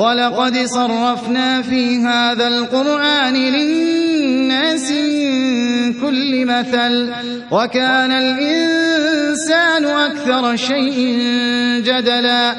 وَلَقَدْ صَرَّفْنَا فِي هَٰذَا الْقُرْآنِ لِلنَّاسِ مِن كُلِّ مَثَلٍ ۚ وَكَانَ الْإِنسَانُ أَكْثَرَ شَيْءٍ جَدَلًا